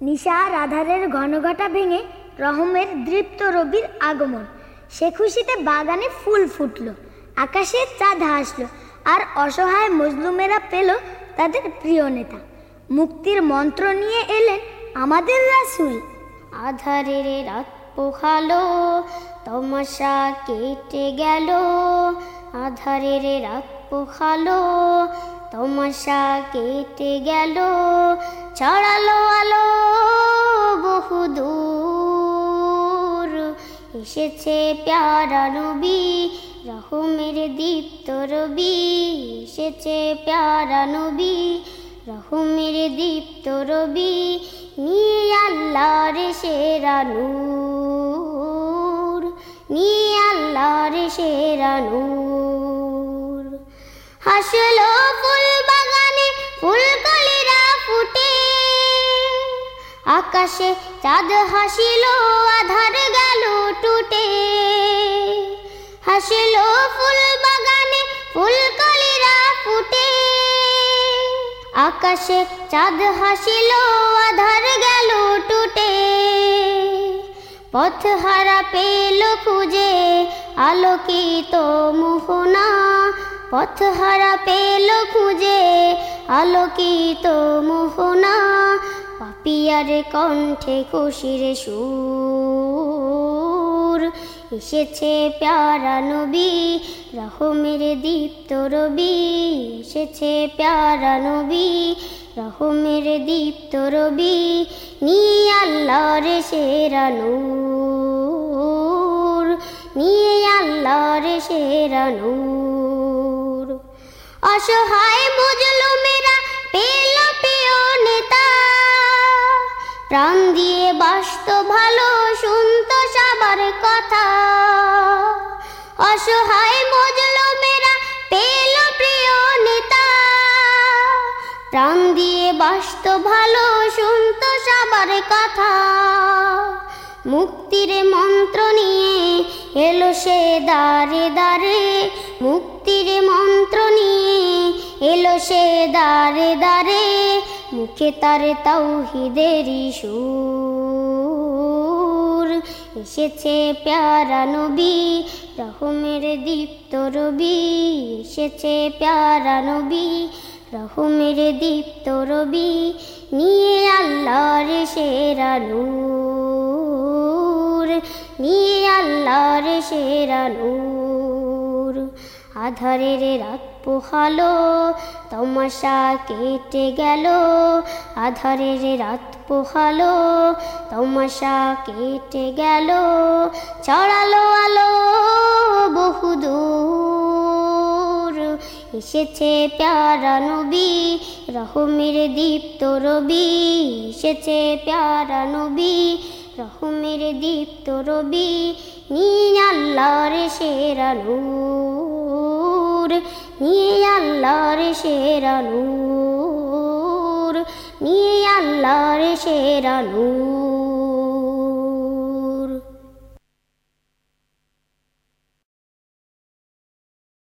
নিশার আধারের ঘনঘটা ভেঙে রহমের দৃপ্ত রবির আগমন। সে খুশিতে বাগানে ফুল ফুটলো, আকাশে চাঁদ হাসলো আর অসহায় মজলুমেরা পেল তাদের প্রিয় নেতা। মুক্তির মন্ত্র নিয়ে এলেন আমাদের রাসুল। আধারের রাত পোহালো, তমাশা কেটে গেল, আধারের রাত পোহালো তমাশা কেটে গেল, ছড়ালো আলো বহুদূর। এসেছে প্যারা নবী রহমের দীপ্ত রবি। এসেছে প্যারা নবী রহমের দীপ্ত রবি। নিয়ে আল্লাহর সেরা নূর, নিয়ে আল্লাহর সেরা নূর। হাসলো আকাশে চাঁদ হাসিল, আধার গেল টুটে। হাসিল ফুল বাগানে ফুলকলিরা ফুটে। আকাশে চাঁদ হাসিল, আধার গেল টুটে। পথ হারা পেল খুঁজে, আলোকিত মোহনা। পথ হারা পেল খুঁজে, আলোকিত পাপিয়ার কণ্ঠে খুশির সুর। এসেছে প্যারা নবী, রহমের দীপ্ত রবি। এসেছে প্যারা নবী, রহমের দীপ্ত রবি। নিয়ে আল্লাহর সেরা নূর। নিয়ে আল্লাহর সেরা নূর। অসহায় বুঝলো প্রাণ দিয়ে বাসত ভালো, শুনত সবার কথা। অসহায় মজলো মেরা পেল প্রিয় নেতা। প্রাণ দিয়ে বাসত ভালো, শুনত সবার কথা। মুক্তির মন্ত্র নিয়ে এলো সে দারে দারে মুক্তির মন্ত্র নিয়ে এলো সে দারে দারে মুখে তার তাওহিদেরই সুর। এসেছে প্যারা নবী, রহমের দীপ্ত রবি। এসেছে প্যারা নবী, রহমের দীপ্ত রবি। নিয়ে আল্লাহর সেরা নিয়ে আল্লাহর সেরা আধারের রাত পোহালো, তমাশা কেটে গেল। আধারের রাত পোহালো, তমাশা কেটে গেল। ছড়ালো আলো বহুদূর এসেছে প্যারা নবী, রহমের দীপ্ত রবি। এসেছে প্যারা নবী, রহমের দীপ্ত রবি। নিয়ে আল্লাহর সেরা নূর নিয়ে আল্লাহর সেরা নূর নিয়ে আল্লাহর সেরা নূর।